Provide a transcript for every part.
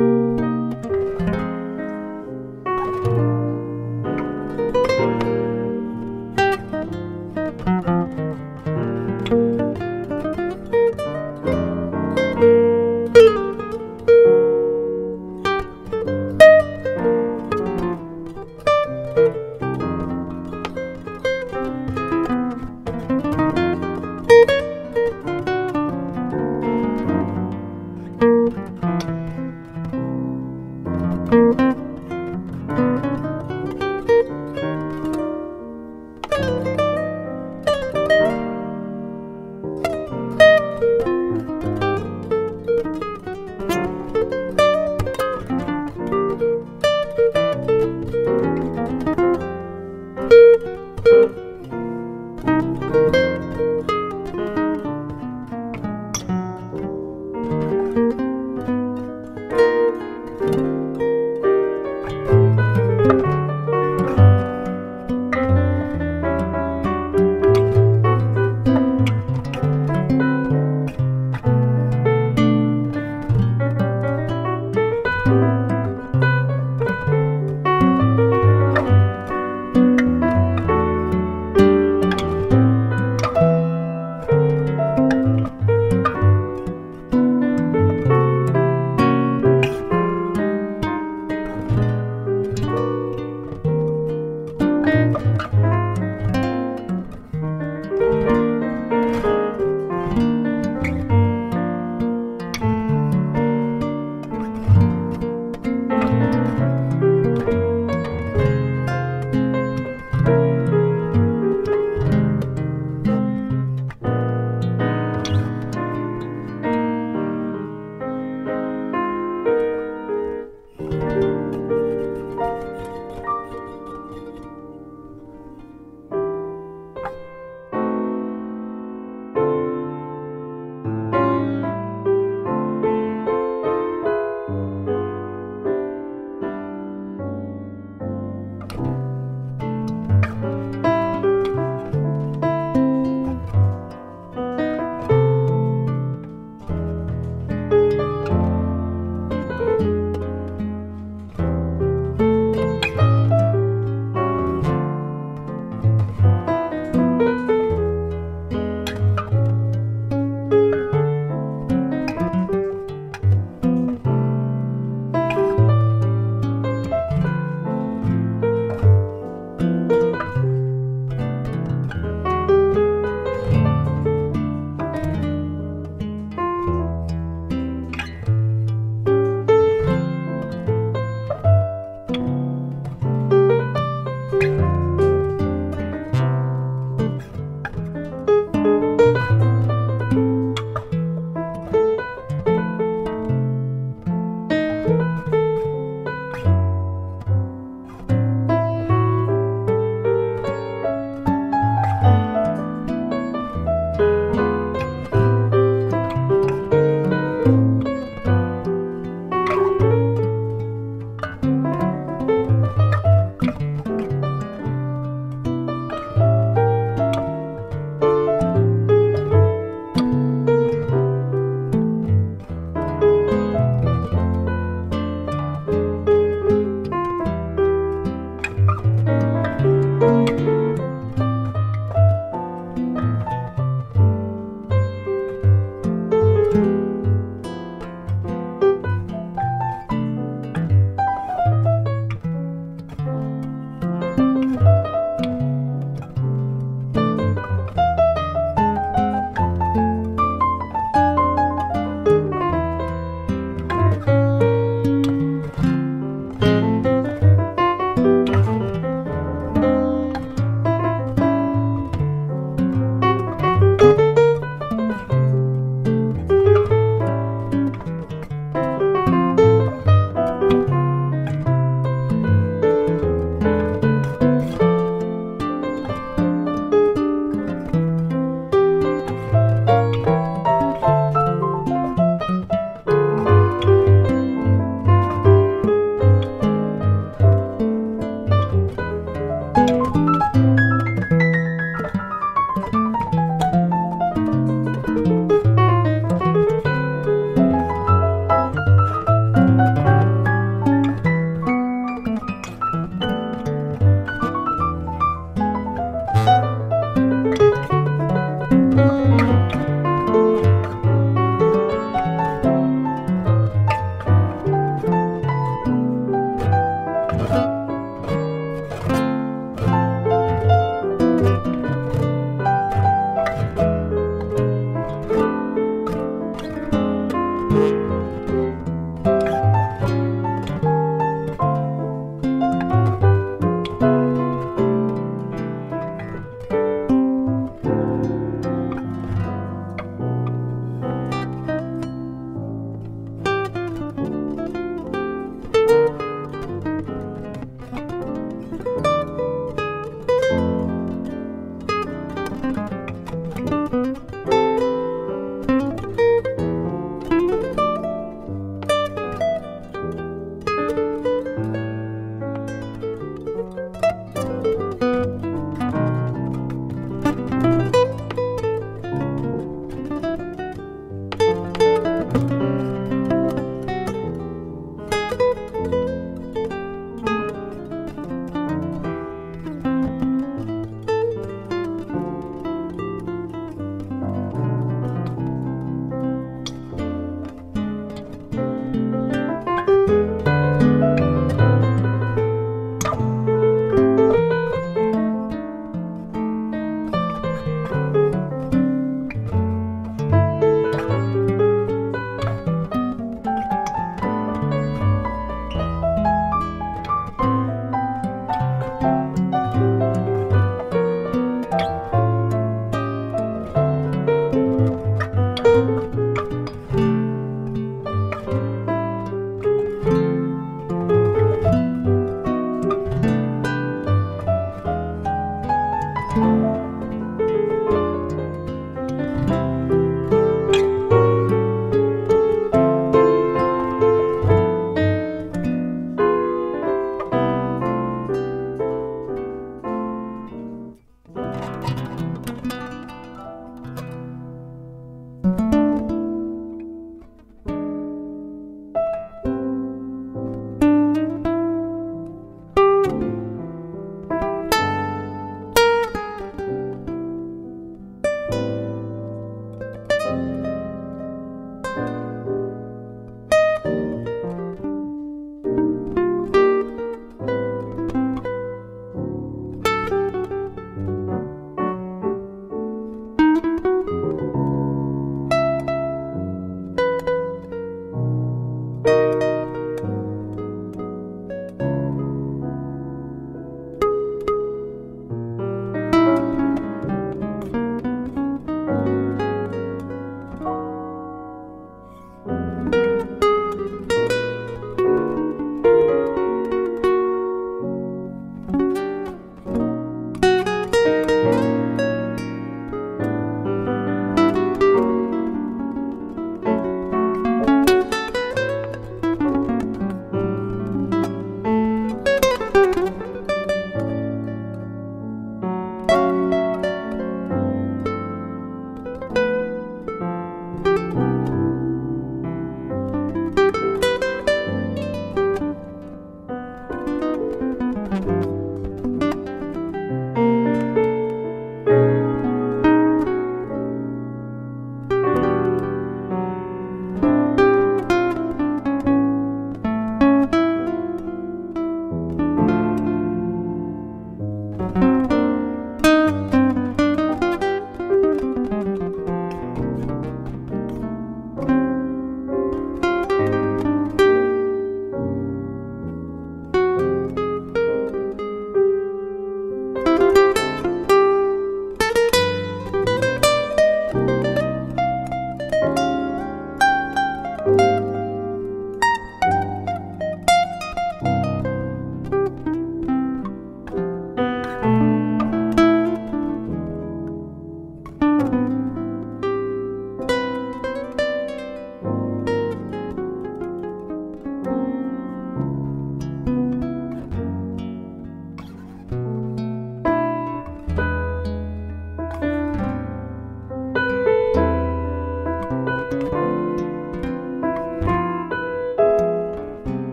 Bye.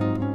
Bye.